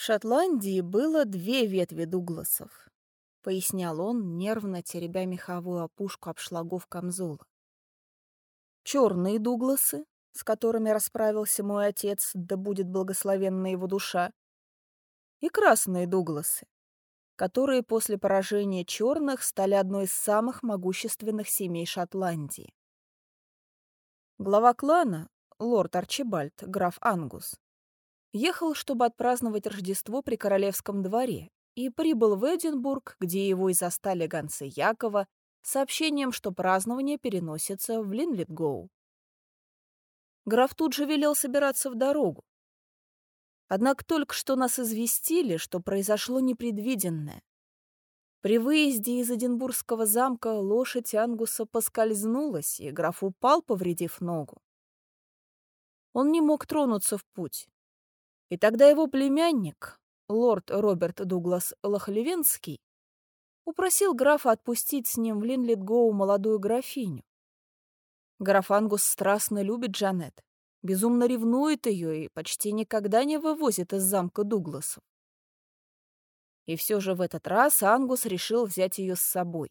В Шотландии было две ветви Дугласов, пояснял он, нервно теребя меховую опушку обшлагов камзола. Черные Дугласы, с которыми расправился мой отец, да будет благословенна его душа, и красные Дугласы, которые после поражения черных стали одной из самых могущественных семей Шотландии. Глава клана, лорд Арчибальд, граф Ангус, ехал, чтобы отпраздновать Рождество при королевском дворе, и прибыл в Эдинбург, где его и застали гонцы Якова, сообщением, что празднование переносится в Линлитгоу. Граф тут же велел собираться в дорогу. Однако только что нас известили, что произошло непредвиденное. При выезде из Эдинбургского замка лошадь Ангуса поскользнулась, и граф упал, повредив ногу. Он не мог тронуться в путь. И тогда его племянник, лорд Роберт Дуглас Лохлевенский, упросил графа отпустить с ним в Линлитгоу молодую графиню. Граф Ангус страстно любит Джанет, безумно ревнует ее и почти никогда не вывозит из замка Дугласов. И все же в этот раз Ангус решил взять ее с собой.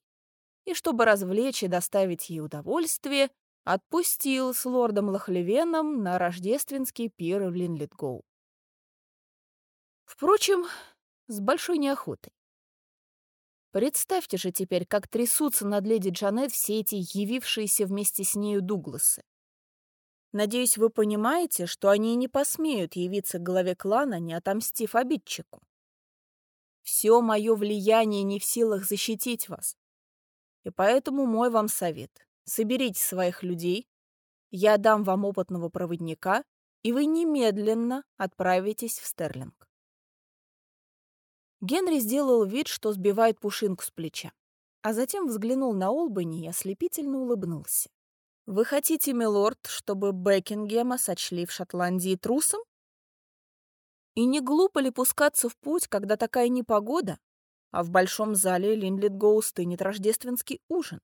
И чтобы развлечь и доставить ей удовольствие, отпустил с лордом Лохлевеном на рождественский пир в Линлитгоу. Впрочем, с большой неохотой. Представьте же теперь, как трясутся над леди Джанет все эти явившиеся вместе с нею Дугласы. Надеюсь, вы понимаете, что они не посмеют явиться к главе клана, не отомстив обидчику. Все мое влияние не в силах защитить вас. И поэтому мой вам совет. Соберите своих людей, я дам вам опытного проводника, и вы немедленно отправитесь в Стерлинг. Генри сделал вид, что сбивает пушинку с плеча, а затем взглянул на Олбани и ослепительно улыбнулся. «Вы хотите, милорд, чтобы Бекингема сочли в Шотландии трусом? И не глупо ли пускаться в путь, когда такая непогода, а в большом зале Линлитгоу стынет рождественский ужин?»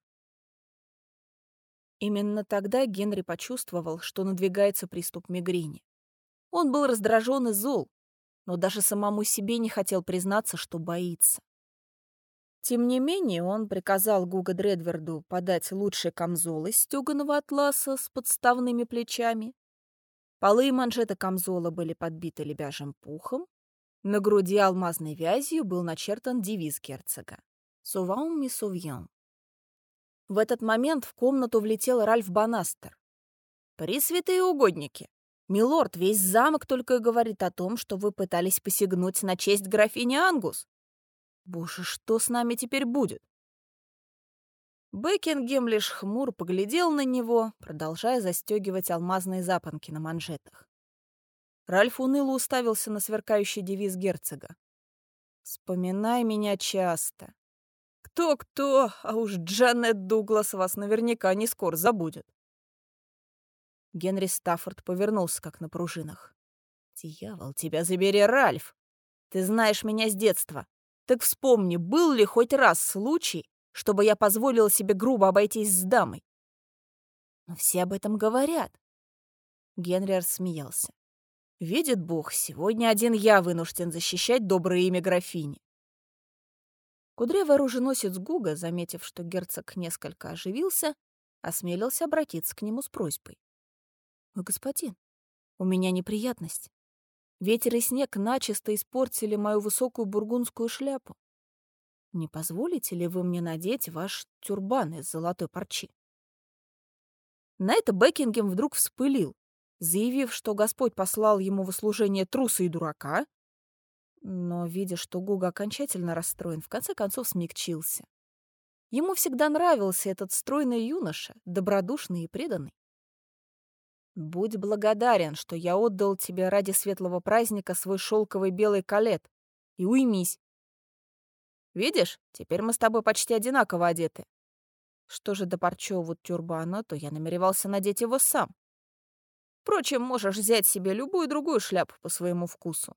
Именно тогда Генри почувствовал, что надвигается приступ мигрени. Он был раздражен и зол, но даже самому себе не хотел признаться, что боится. Тем не менее, он приказал Гуга Дредверду подать лучшие камзол из стёганого атласа с подставными плечами. Полы и манжеты камзола были подбиты лебяжьим пухом. На груди алмазной вязью был начертан девиз герцога «Souvent mi souviens». В этот момент в комнату влетел Ральф Банастер. «Пресвятые угодники! Милорд, весь замок только и говорит о том, что вы пытались посягнуть на честь графини Ангус. Боже, что с нами теперь будет? Бекингем лишь хмур поглядел на него, продолжая застегивать алмазные запонки на манжетах. Ральф уныло уставился на сверкающий девиз герцога. «Вспоминай меня часто. Кто-кто, а уж Джанет Дуглас вас наверняка не скоро забудет». Генри Стаффорд повернулся, как на пружинах. «Дьявол, тебя забери, Ральф! Ты знаешь меня с детства. Так вспомни, был ли хоть раз случай, чтобы я позволила себе грубо обойтись с дамой?» «Но все об этом говорят». Генри рассмеялся. «Видит Бог, сегодня один я вынужден защищать доброе имя графини». Кудрявый оруженосец Гуга, заметив, что герцог несколько оживился, осмелился обратиться к нему с просьбой. «Мой господин, у меня неприятность. Ветер и снег начисто испортили мою высокую бургундскую шляпу. Не позволите ли вы мне надеть ваш тюрбан из золотой парчи?» На это Бекингем вдруг вспылил, заявив, что Господь послал ему в услужение труса и дурака, но, видя, что Гуга окончательно расстроен, в конце концов смягчился. Ему всегда нравился этот стройный юноша, добродушный и преданный. Будь благодарен, что я отдал тебе ради светлого праздника свой шелковый белый калет. И уймись. Видишь, теперь мы с тобой почти одинаково одеты. Что же до парчевого тюрбана, то я намеревался надеть его сам. Впрочем, можешь взять себе любую другую шляпу по своему вкусу.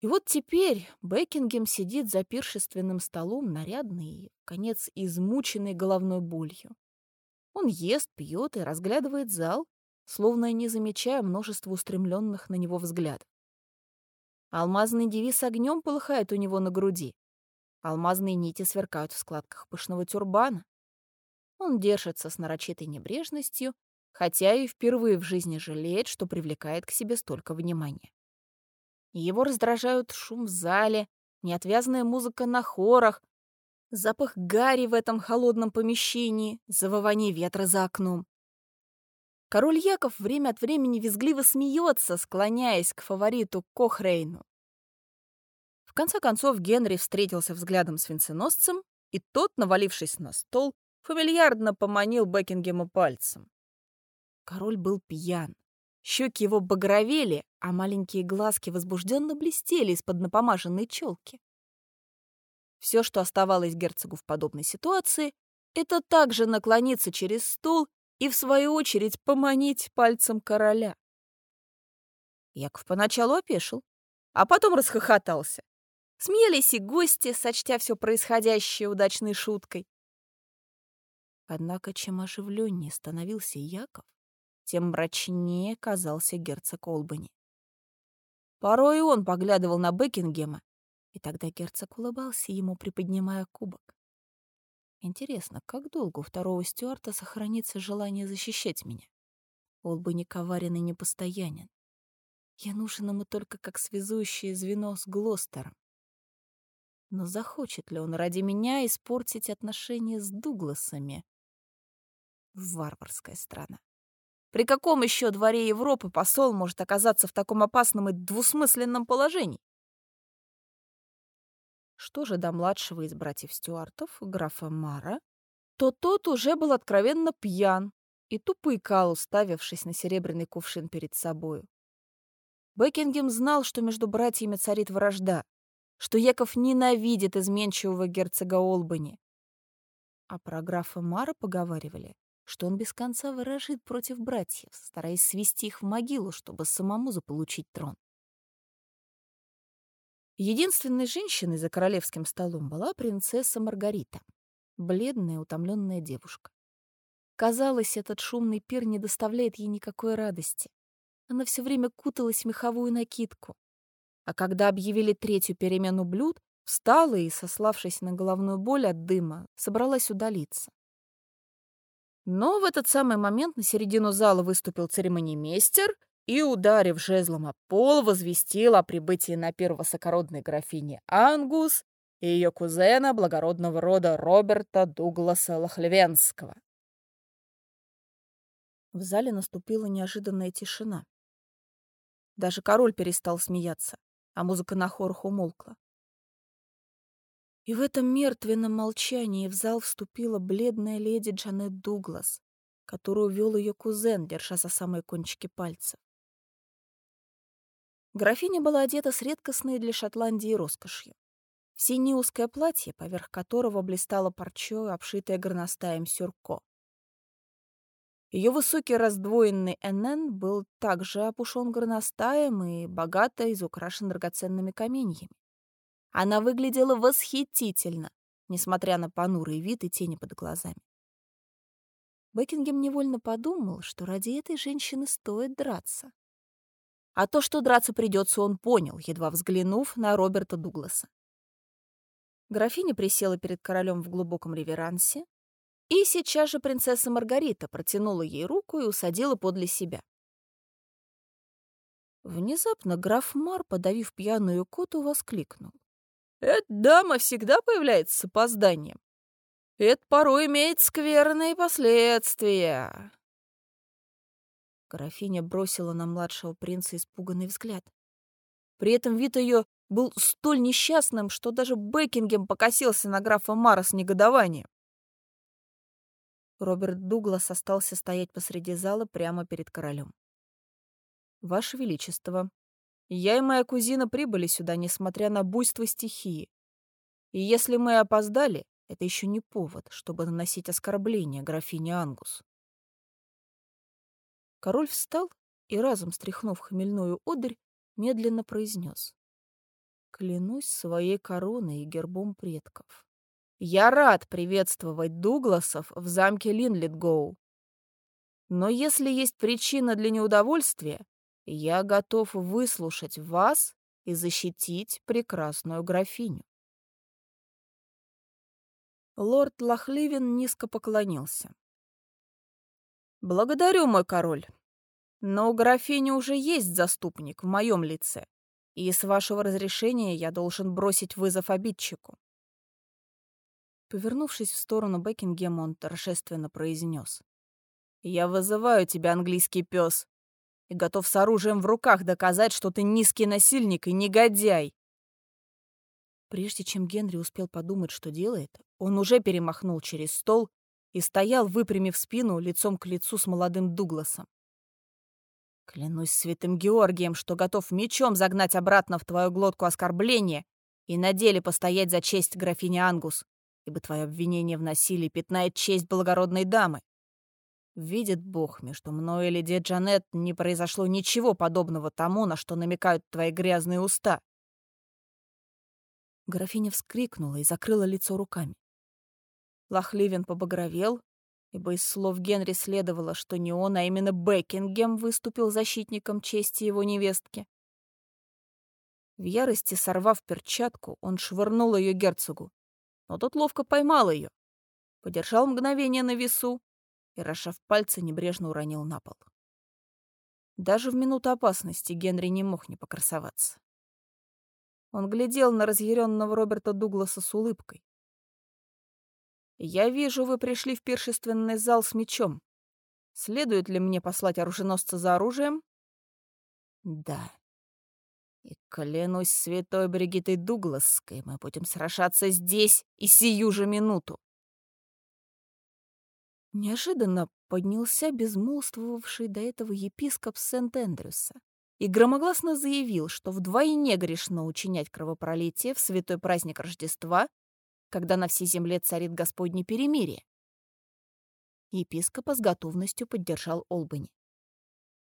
И вот теперь Бекингем сидит за пиршественным столом, нарядный конец, измученный головной болью. Он ест, пьет и разглядывает зал, словно не замечая множества устремленных на него взглядов. Алмазный девиз огнем полыхает у него на груди. Алмазные нити сверкают в складках пышного тюрбана. Он держится с нарочитой небрежностью, хотя и впервые в жизни жалеет, что привлекает к себе столько внимания. Его раздражают шум в зале, неотвязная музыка на хорах, запах гари в этом холодном помещении, завывание ветра за окном. Король Яков время от времени визгливо смеется, склоняясь к фавориту Кохрейну. В конце концов Генри встретился взглядом с венценосцем, и тот, навалившись на стол, фамильярдно поманил Бекингема пальцем. Король был пьян. Щеки его багровели, а маленькие глазки возбужденно блестели из-под напомаженной челки. Все, что оставалось герцогу в подобной ситуации, это также наклониться через стол и, в свою очередь, поманить пальцем короля. Яков поначалу опешил, а потом расхохотался. Смеялись и гости, сочтя все происходящее удачной шуткой. Однако чем оживленнее становился Яков, тем мрачнее казался герцог Олбани. Порой он поглядывал на Бекингема, и тогда герцог улыбался ему, приподнимая кубок. Интересно, как долго у второго стюарта сохранится желание защищать меня? Олбани коварен и непостоянен. Я нужен ему только как связующее звено с Глостером. Но захочет ли он ради меня испортить отношения с Дугласами? Варварская страна. При каком еще дворе Европы посол может оказаться в таком опасном и двусмысленном положении? Что же до младшего из братьев Стюартов, графа Мара, то тот уже был откровенно пьян и тупо икал, уставившись на серебряный кувшин перед собою. Бекингем знал, что между братьями царит вражда, что Яков ненавидит изменчивого герцога Олбани. А про графа Мара поговаривали, что он без конца выражит против братьев, стараясь свести их в могилу, чтобы самому заполучить трон. Единственной женщиной за королевским столом была принцесса Маргарита, бледная, утомленная девушка. Казалось, этот шумный пир не доставляет ей никакой радости. Она все время куталась в меховую накидку. А когда объявили третью перемену блюд, встала и, сославшись на головную боль от дыма, собралась удалиться. Но в этот самый момент на середину зала выступил церемонимейстер и, ударив жезлом о пол, возвестил о прибытии на пир высокородной графини Ангус и ее кузена благородного рода Роберта Дугласа Лохлевенского. В зале наступила неожиданная тишина. Даже король перестал смеяться, а музыка на хорах умолкла. И в этом мертвенном молчании в зал вступила бледная леди Джанет Дуглас, которую вел ее кузен, держа за самые кончики пальцев. Графиня была одета с редкостной для Шотландии роскошью. Синее узкое платье, поверх которого блистало парчой, обшитое горностаем сюрко. Ее высокий раздвоенный НН был также опушен горностаем и богато изукрашен драгоценными каменьями. Она выглядела восхитительно, несмотря на понурый вид и тени под глазами. Бекингем невольно подумал, что ради этой женщины стоит драться. А то, что драться придется, он понял, едва взглянув на Роберта Дугласа. Графиня присела перед королем в глубоком реверансе, и сейчас же принцесса Маргарита протянула ей руку и усадила подле себя. Внезапно граф Мар, подавив пьяную коту, воскликнул. Эта дама всегда появляется с опозданием. Это порой имеет скверные последствия. Графиня бросила на младшего принца испуганный взгляд. При этом вид ее был столь несчастным, что даже Бекингем покосился на графа Мара с негодованием. Роберт Дуглас остался стоять посреди зала прямо перед королем. «Ваше Величество, я и моя кузина прибыли сюда, несмотря на буйство стихии. И если мы опоздали, это еще не повод, чтобы наносить оскорбления графине Ангус. Король встал и, разом стряхнув хмельную одырь, медленно произнес. «Клянусь своей короной и гербом предков. Я рад приветствовать Дугласов в замке Линлитгоу. Но если есть причина для неудовольствия, я готов выслушать вас и защитить прекрасную графиню. Лорд Лохливин низко поклонился. «Благодарю, мой король. Но у графини уже есть заступник в моем лице, и с вашего разрешения я должен бросить вызов обидчику». Повернувшись в сторону Бекингема, он торжественно произнес. «Я вызываю тебя, английский пес, и готов с оружием в руках доказать, что ты низкий насильник и негодяй». Прежде чем Генри успел подумать, что делает, он уже перемахнул через стол и стоял, выпрямив спину, лицом к лицу с молодым Дугласом. «Клянусь святым Георгием, что готов мечом загнать обратно в твою глотку оскорбление и на деле постоять за честь графини Ангус, ибо твое обвинение в насилии пятнает честь благородной дамы. Видит Бог, между мной и леди Джанет не произошло ничего подобного тому, на что намекают твои грязные уста. Графиня вскрикнула и закрыла лицо руками. Лахливин побагровел, ибо из слов Генри следовало, что не он, а именно Бекингем выступил защитником чести его невестки. В ярости сорвав перчатку, он швырнул ее герцогу, но тот ловко поймал ее, подержал мгновение на весу и, расшав пальцы, небрежно уронил на пол. Даже в минуту опасности Генри не мог не покрасоваться. Он глядел на разъяренного Роберта Дугласа с улыбкой. «Я вижу, вы пришли в пиршественный зал с мечом. Следует ли мне послать оруженосца за оружием?» «Да. И клянусь святой Бригитой Дугласской, мы будем сражаться здесь и сию же минуту. Неожиданно поднялся безмолвствовавший до этого епископ Сент-Эндрюса и громогласно заявил, что вдвойне грешно учинять кровопролитие в святой праздник Рождества, когда на всей земле царит Господне перемирие. Епископа с готовностью поддержал Олбани.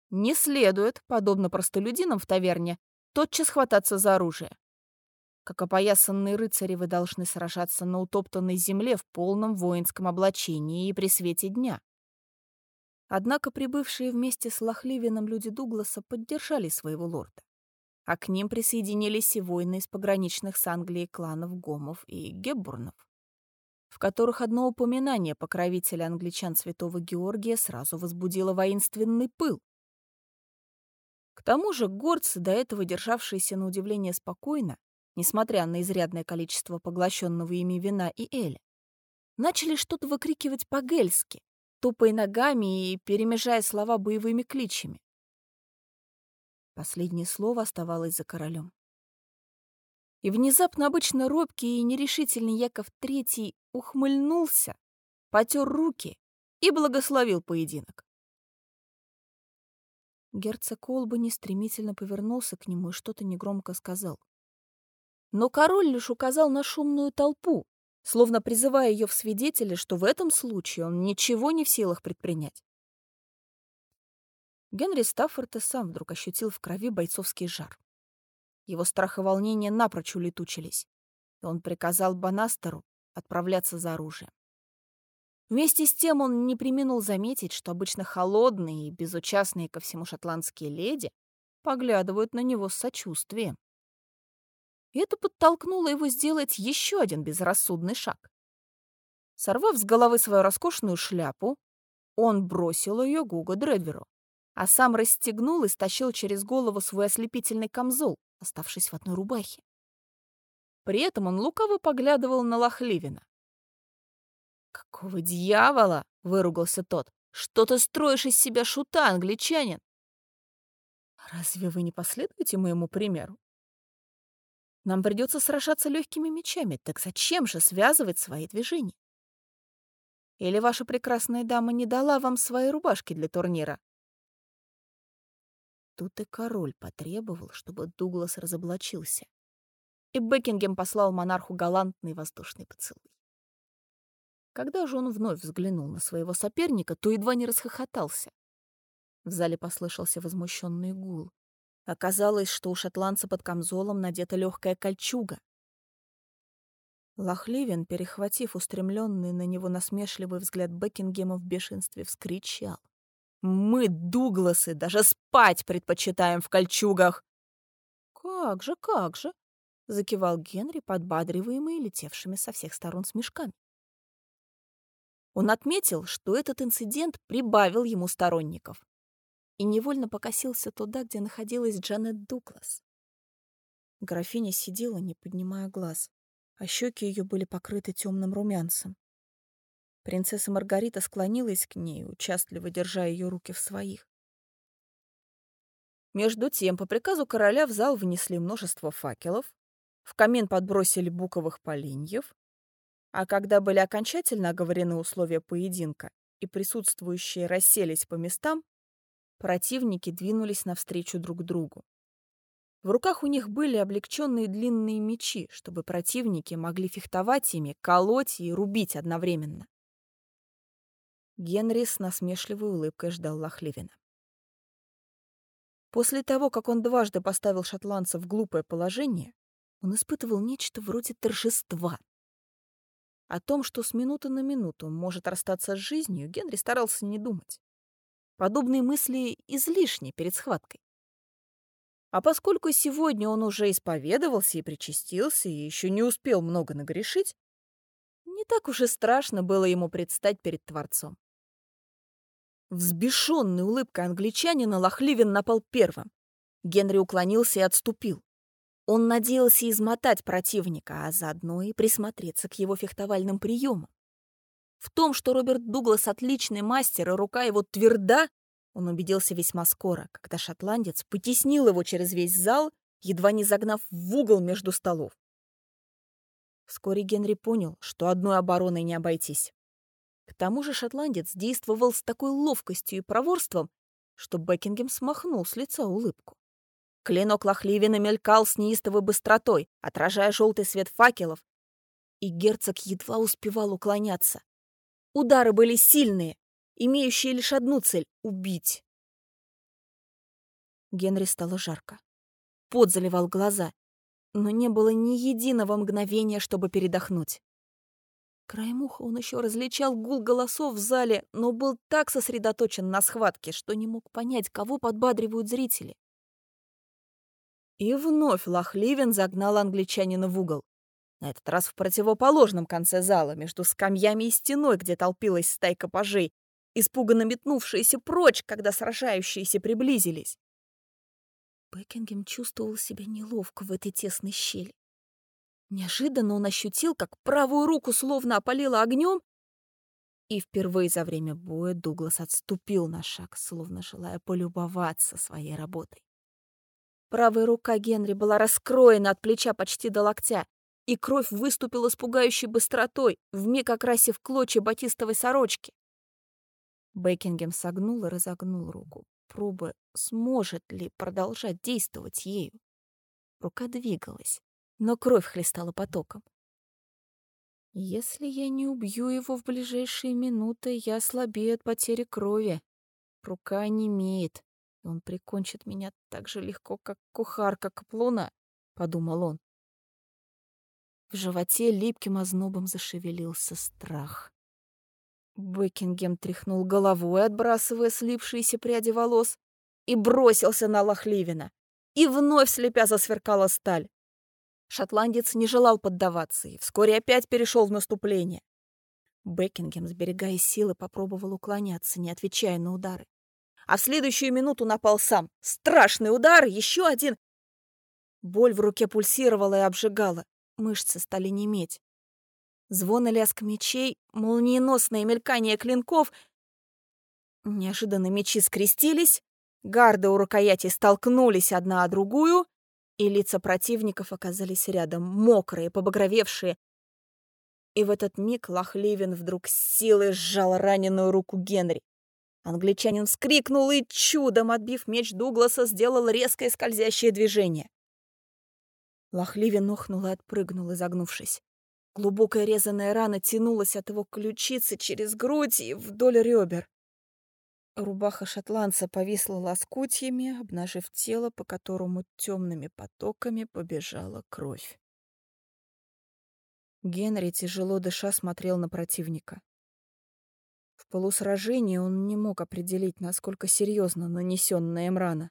Не следует, подобно простолюдинам в таверне, тотчас хвататься за оружие. Как опоясанные рыцари вы должны сражаться на утоптанной земле в полном воинском облачении и при свете дня. Однако прибывшие вместе с Лохливином люди Дугласа поддержали своего лорда, а к ним присоединились и воины из пограничных с Англией кланов Гомов и Геббурнов, в которых одно упоминание покровителя англичан святого Георгия сразу возбудило воинственный пыл. К тому же горцы, до этого державшиеся на удивление спокойно, несмотря на изрядное количество поглощенного ими вина и эля. Начали что-то выкрикивать по-гельски, тупой ногами и перемежая слова боевыми кличами. Последнее слово оставалось за королем. И внезапно обычно робкий и нерешительный Яков III ухмыльнулся, потер руки и благословил поединок. Герцог Колбани стремительно повернулся к нему и что-то негромко сказал. Но король лишь указал на шумную толпу, словно призывая ее в свидетели, что в этом случае он ничего не в силах предпринять. Генри Стаффорд и сам вдруг ощутил в крови бойцовский жар. Его страх и волнение напрочь улетучились, и он приказал Банастеру отправляться за оружием. Вместе с тем он не приминул заметить, что обычно холодные и безучастные ко всему шотландские леди поглядывают на него с сочувствием и это подтолкнуло его сделать еще один безрассудный шаг. Сорвав с головы свою роскошную шляпу, он бросил ее Гуго Дредверу, а сам расстегнул и стащил через голову свой ослепительный камзол, оставшись в одной рубахе. При этом он лукаво поглядывал на Лохливина. «Какого дьявола?» — выругался тот. «Что ты строишь из себя шута, англичанин?» «Разве вы не последуете моему примеру?» Нам придется сражаться легкими мечами, так зачем же связывать свои движения? Или ваша прекрасная дама не дала вам свои рубашки для турнира? Тут и король потребовал, чтобы Дуглас разоблачился. И Бекингем послал монарху галантный воздушный поцелуй. Когда же он вновь взглянул на своего соперника, то едва не расхохотался. В зале послышался возмущенный гул. Оказалось, что у шотландца под камзолом надета легкая кольчуга. Лохливин, перехватив устремленный на него насмешливый взгляд Бекингема в бешенстве, вскричал. «Мы, Дугласы, даже спать предпочитаем в кольчугах!» «Как же, как же!» — закивал Генри, подбадриваемый летевшими со всех сторон смешками. Он отметил, что этот инцидент прибавил ему сторонников и невольно покосился туда, где находилась Джанет Дуглас. Графиня сидела, не поднимая глаз, а щеки ее были покрыты темным румянцем. Принцесса Маргарита склонилась к ней, участливо держа ее руки в своих. Между тем, по приказу короля в зал внесли множество факелов, в камин подбросили буковых поленьев, а когда были окончательно оговорены условия поединка и присутствующие расселись по местам, противники двинулись навстречу друг другу. В руках у них были облегченные длинные мечи, чтобы противники могли фехтовать ими, колоть и рубить одновременно. Генри с насмешливой улыбкой ждал Лохливина. После того, как он дважды поставил шотландца в глупое положение, он испытывал нечто вроде торжества. О том, что с минуты на минуту может расстаться с жизнью, Генри старался не думать. Подобные мысли излишни перед схваткой. А поскольку сегодня он уже исповедовался и причастился, и еще не успел много нагрешить, так уж и страшно было ему предстать перед Творцом. Взбешенный улыбкой англичанина Лохливин напал первым. Генри уклонился и отступил. Он надеялся измотать противника, а заодно и присмотреться к его фехтовальным приемам. В том, что Роберт Дуглас отличный мастер и рука его тверда, он убедился весьма скоро, когда шотландец потеснил его через весь зал, едва не загнав в угол между столов. Вскоре Генри понял, что одной обороной не обойтись. К тому же шотландец действовал с такой ловкостью и проворством, что Бекингем смахнул с лица улыбку. Клинок Лохливина мелькал с неистовой быстротой, отражая желтый свет факелов, и герцог едва успевал уклоняться. Удары были сильные, имеющие лишь одну цель — убить. Генри стало жарко. Пот заливал глаза, но не было ни единого мгновения, чтобы передохнуть. Краем уха он еще различал гул голосов в зале, но был так сосредоточен на схватке, что не мог понять, кого подбадривают зрители. И вновь Лохливин загнал англичанина в угол. На этот раз в противоположном конце зала, между скамьями и стеной, где толпилась стайка пажей, испуганно метнувшиеся прочь, когда сражающиеся приблизились. Бекингем чувствовал себя неловко в этой тесной щели. Неожиданно он ощутил, как правую руку словно опалило огнем, и впервые за время боя Дуглас отступил на шаг, словно желая полюбоваться своей работой. Правая рука Генри была раскроена от плеча почти до локтя, и кровь выступила с пугающей быстротой, вмиг окрасив клочья батистовой сорочки. Бекингем согнул и разогнул руку, пробуя, сможет ли продолжать действовать ею. Рука двигалась, но кровь хлестала потоком. «Если я не убью его в ближайшие минуты, я слабею от потери крови. Рука не имеет, и он прикончит меня так же легко, как кухарка каплуна», — подумал он. В животе липким ознобом зашевелился страх. Бекингем тряхнул головой, отбрасывая слипшиеся пряди волос, и бросился на Лохливина. И вновь слепя засверкала сталь. Шотландец не желал поддаваться и вскоре опять перешел в наступление. Бекингем, сберегая силы, попробовал уклоняться, не отвечая на удары. А в следующую минуту напал сам. Страшный удар, еще один. Боль в руке пульсировала и обжигала. Мышцы стали неметь. Звон и лязг мечей, молниеносное мелькание клинков. Неожиданно мечи скрестились, гарды у рукояти столкнулись одна о другую, и лица противников оказались рядом, мокрые, побагровевшие. И в этот миг Лохливин вдруг с силой сжал раненую руку Генри. Англичанин вскрикнул и, чудом отбив меч Дугласа, сделал резкое скользящее движение. Лохливин охнул и отпрыгнул, изогнувшись. Глубокая резаная рана тянулась от его ключицы через грудь и вдоль ребер. Рубаха шотландца повисла лоскутьями, обнажив тело, по которому темными потоками побежала кровь. Генри, тяжело дыша, смотрел на противника. В полусражении он не мог определить, насколько серьезно нанесенная им рана.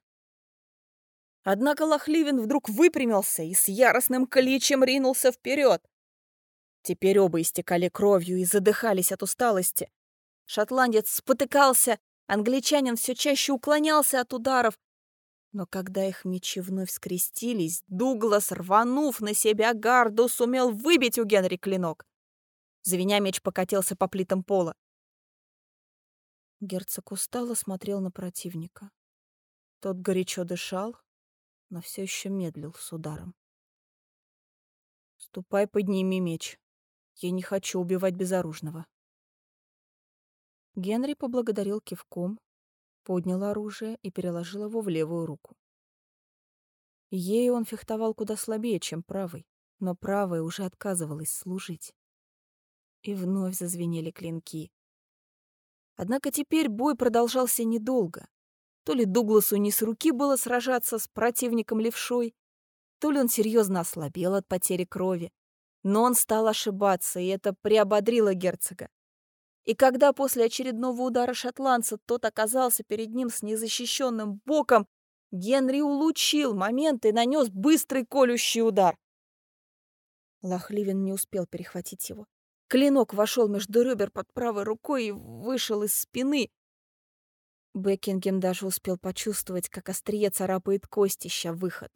Однако Лохливин вдруг выпрямился и с яростным кличем ринулся вперед. Теперь оба истекали кровью и задыхались от усталости. Шотландец спотыкался, англичанин все чаще уклонялся от ударов. Но когда их мечи вновь скрестились, Дуглас, рванув на себя гарду, сумел выбить у Генри клинок. Звеня меч покатился по плитам пола. Герцог устало смотрел на противника. Тот горячо дышал, но все еще медлил с ударом. «Ступай, подними меч. Я не хочу убивать безоружного». Генри поблагодарил кивком, поднял оружие и переложил его в левую руку. Ею он фехтовал куда слабее, чем правой, но правая уже отказывалась служить. И вновь зазвенели клинки. Однако теперь бой продолжался недолго. То ли Дугласу не с руки было сражаться с противником левшой, то ли он серьезно ослабел от потери крови. Но он стал ошибаться, и это приободрило герцога. И когда после очередного удара шотландца тот оказался перед ним с незащищенным боком, Генри улучил момент и нанес быстрый колющий удар. Лохливин не успел перехватить его. Клинок вошел между ребер под правой рукой и вышел из спины. Бекингем даже успел почувствовать, как острие царапает костища выход.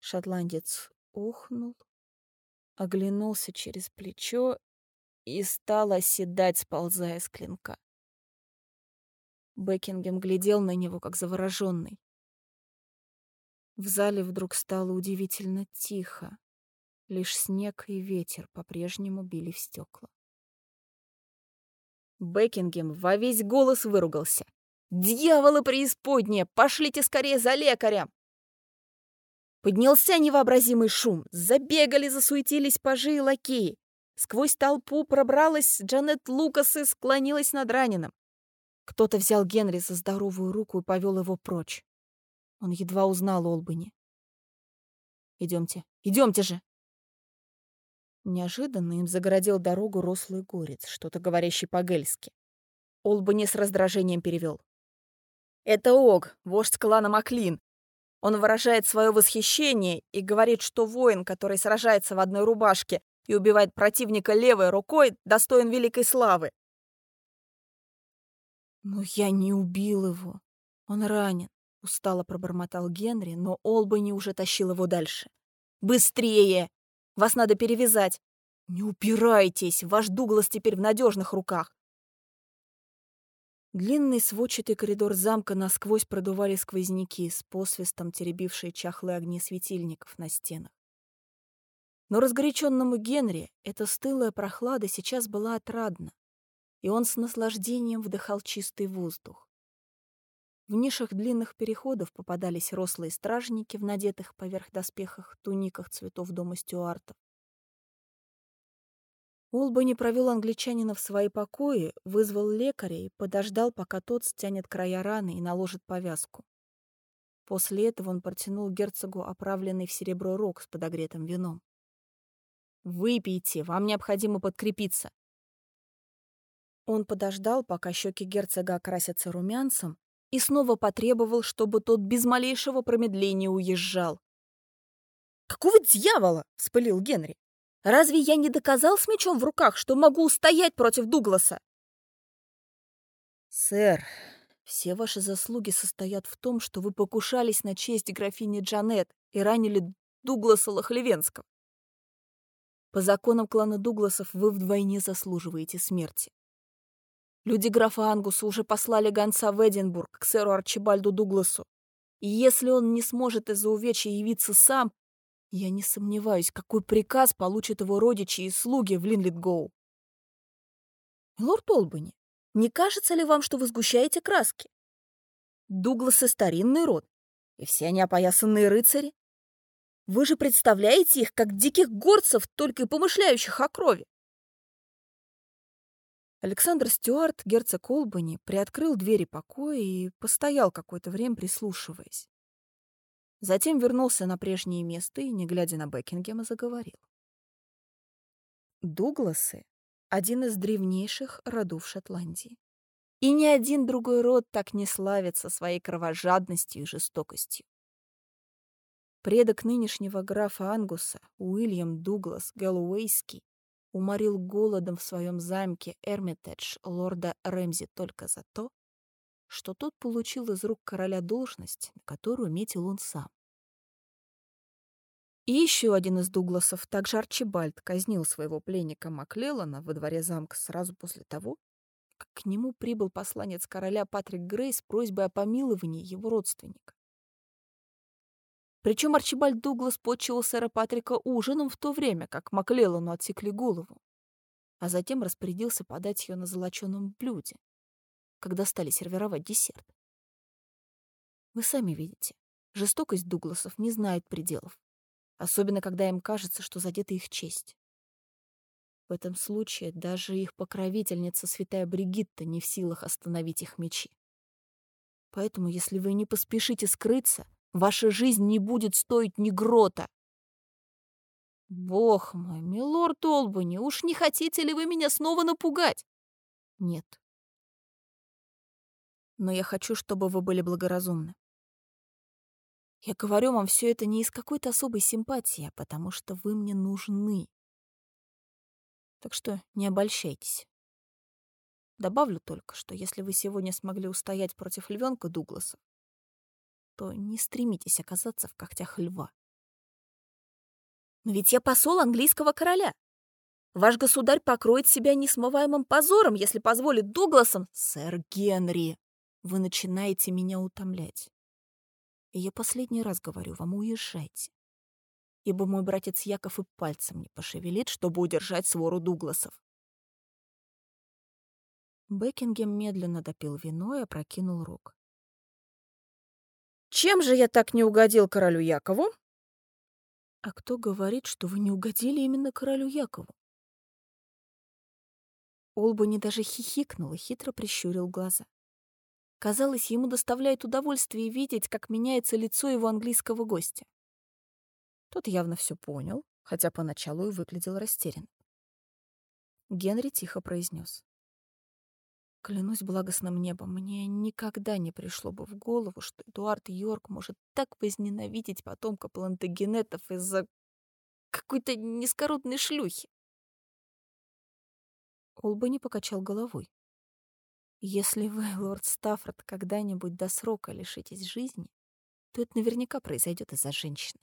Шотландец ухнул, оглянулся через плечо и стал оседать, сползая с клинка. Бекингем глядел на него, как завороженный. В зале вдруг стало удивительно тихо. Лишь снег и ветер по-прежнему били в стекла. Бекингем во весь голос выругался. «Дьяволы преисподние! Пошлите скорее за лекарем!» Поднялся невообразимый шум. Забегали, засуетились пажи и лакеи. Сквозь толпу пробралась Джанет Лукас и склонилась над раненым. Кто-то взял Генри за здоровую руку и повел его прочь. Он едва узнал Олбани. «Идемте, идемте же!» Неожиданно им загородил дорогу рослый горец, что-то говорящий по-гельски. Олбани с раздражением перевел. «Это Ог, вождь клана Маклин. Он выражает свое восхищение и говорит, что воин, который сражается в одной рубашке и убивает противника левой рукой, достоин великой славы». «Но я не убил его. Он ранен», — устало пробормотал Генри, но Олбани уже тащил его дальше. «Быстрее!» Вас надо перевязать. Не упирайтесь, ваш Дуглас теперь в надежных руках. Длинный сводчатый коридор замка насквозь продували сквозняки с посвистом, теребившие чахлые огни светильников на стенах. Но разгоряченному Генри эта стылая прохлада сейчас была отрадна, и он с наслаждением вдыхал чистый воздух. В нишах длинных переходов попадались рослые стражники в надетых поверх доспехах туниках цветов дома стюартов. Олбани провел англичанина в свои покои, вызвал лекаря и подождал, пока тот стянет края раны и наложит повязку. После этого он протянул герцогу оправленный в серебро рог с подогретым вином. «Выпейте, вам необходимо подкрепиться». Он подождал, пока щеки герцога окрасятся румянцем, и снова потребовал, чтобы тот без малейшего промедления уезжал. «Какого дьявола?» — вспылил Генри. «Разве я не доказал с мечом в руках, что могу устоять против Дугласа?» «Сэр, все ваши заслуги состоят в том, что вы покушались на честь графини Джанет и ранили Дугласа Лохлевенского. По законам клана Дугласов вы вдвойне заслуживаете смерти. Люди графа Ангуса уже послали гонца в Эдинбург к сэру Арчибальду Дугласу. И если он не сможет из-за увечья явиться сам, я не сомневаюсь, какой приказ получат его родичи и слуги в Линлитгоу. Лорд Олбани, не кажется ли вам, что вы сгущаете краски? Дугласы — старинный род, и все они опоясанные рыцари. Вы же представляете их как диких горцев, только и помышляющих о крови. Александр Стюарт, герцог Олбани, приоткрыл двери покоя и постоял какое-то время, прислушиваясь. Затем вернулся на прежнее место и, не глядя на Бекингема, заговорил. Дугласы — один из древнейших родов Шотландии. И ни один другой род так не славится своей кровожадностью и жестокостью. Предок нынешнего графа Ангуса, Уильям Дуглас Гэллоуэйский, уморил голодом в своем замке Эрмитедж лорда Рэмзи только за то, что тот получил из рук короля должность, которую метил он сам. И еще один из Дугласов, также Арчибальд, казнил своего пленника Маклеллана во дворе замка сразу после того, как к нему прибыл посланец короля Патрик Грей с просьбой о помиловании его родственника. Причем Арчибальд Дуглас почивал сэра Патрика ужином в то время, как Маклеллану отсекли голову, а затем распорядился подать ее на золоченом блюде, когда стали сервировать десерт. Вы сами видите, жестокость Дугласов не знает пределов особенно когда им кажется, что задета их честь. В этом случае даже их покровительница святая Бригитта не в силах остановить их мечи. Поэтому, если вы не поспешите скрыться, ваша жизнь не будет стоить ни грота. Бог мой, милорд Олбани, уж не хотите ли вы меня снова напугать? Нет. Но я хочу, чтобы вы были благоразумны. Я говорю вам все это не из какой-то особой симпатии, а потому что вы мне нужны. Так что не обольщайтесь. Добавлю только, что если вы сегодня смогли устоять против львенка Дугласа, то не стремитесь оказаться в когтях льва. Но ведь я посол английского короля. Ваш государь покроет себя несмываемым позором, если позволит Дугласам... Сэр Генри, вы начинаете меня утомлять. И я последний раз говорю вам, уезжайте. Ибо мой братец Яков и пальцем не пошевелит, чтобы удержать свору Дугласов. Бекингем медленно допил вино и опрокинул рог. «Чем же я так не угодил королю Якову?» «А кто говорит, что вы не угодили именно королю Якову?» Олбани даже хихикнул и хитро прищурил глаза. Казалось, ему доставляет удовольствие видеть, как меняется лицо его английского гостя. Тот явно все понял, хотя поначалу и выглядел растерян. Генри тихо произнес. Клянусь благостным небом, мне никогда не пришло бы в голову, что Эдуард Йорк может так возненавидеть потомка плантагенетов из-за какой-то низкородной шлюхи. Олбани покачал головой. Если вы, лорд Стаффорд, когда-нибудь до срока лишитесь жизни, то это наверняка произойдет из-за женщины.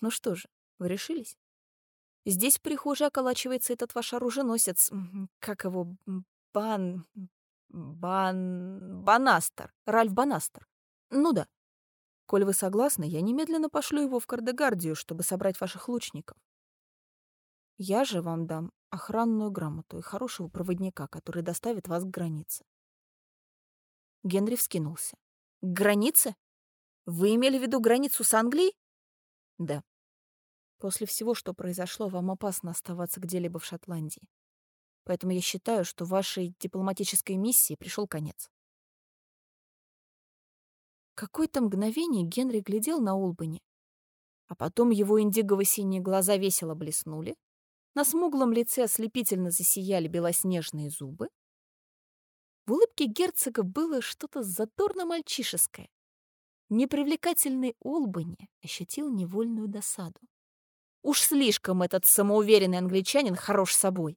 Ну что же, вы решились? Здесь в прихожей околачивается этот ваш оруженосец, как его, Бан... Бан... Банастер, Ральф Банастер. Ну да. Коль вы согласны, я немедленно пошлю его в Кардегардию, чтобы собрать ваших лучников. Я же вам дам охранную грамоту и хорошего проводника, который доставит вас к границе. Генри вскинулся. К границе? Вы имели в виду границу с Англией? Да. После всего, что произошло, вам опасно оставаться где-либо в Шотландии. Поэтому я считаю, что вашей дипломатической миссии пришел конец. Какое-то мгновение Генри глядел на Улбани, а потом его индиго-синие глаза весело блеснули, на смуглом лице ослепительно засияли белоснежные зубы. В улыбке герцога было что-то задорно-мальчишеское. Непривлекательный Олбани ощутил невольную досаду. Уж слишком этот самоуверенный англичанин хорош собой.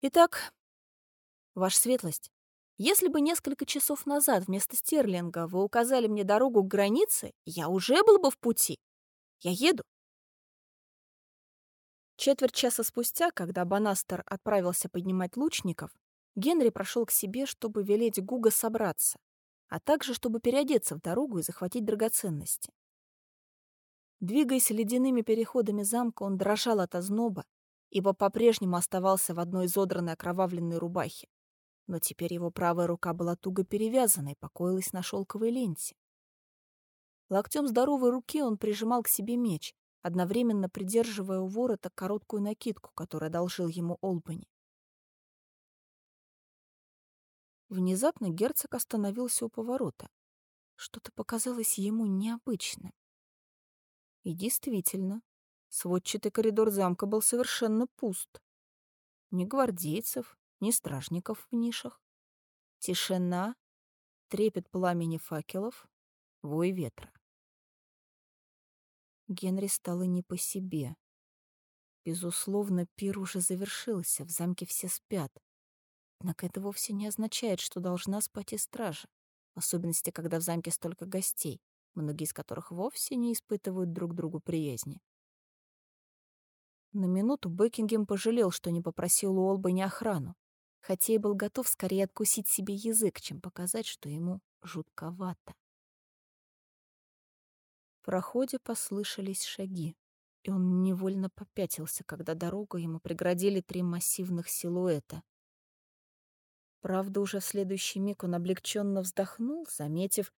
Итак, ваша светлость, если бы несколько часов назад вместо Стерлинга вы указали мне дорогу к границе, я уже был бы в пути. Я еду. Четверть часа спустя, когда Банастер отправился поднимать лучников, Генри прошел к себе, чтобы велеть Гуга собраться, а также чтобы переодеться в дорогу и захватить драгоценности. Двигаясь ледяными переходами замка, он дрожал от озноба, ибо по-прежнему оставался в одной изодранной окровавленной рубахе. Но теперь его правая рука была туго перевязана и покоилась на шелковой ленте. Локтем здоровой руки он прижимал к себе меч, одновременно придерживая у ворота короткую накидку, которую одолжил ему Олбани. Внезапно герцог остановился у поворота. Что-то показалось ему необычным. И действительно, сводчатый коридор замка был совершенно пуст. Ни гвардейцев, ни стражников в нишах. Тишина, трепет пламени факелов, вой ветра. Генри стало не по себе. Безусловно, пир уже завершился, в замке все спят. Однако это вовсе не означает, что должна спать и стража, в особенности, когда в замке столько гостей, многие из которых вовсе не испытывают друг другу приязни. На минуту Бекингем пожалел, что не попросил у Олбани охрану, хотя и был готов скорее откусить себе язык, чем показать, что ему жутковато. В проходе послышались шаги, и он невольно попятился, когда дорогу ему преградили три массивных силуэта. Правда, уже в следующий миг он облегченно вздохнул, заметив,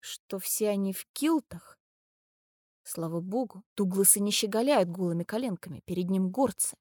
что все они в килтах. Слава богу, дугласы не щеголяют голыми коленками, перед ним горцы.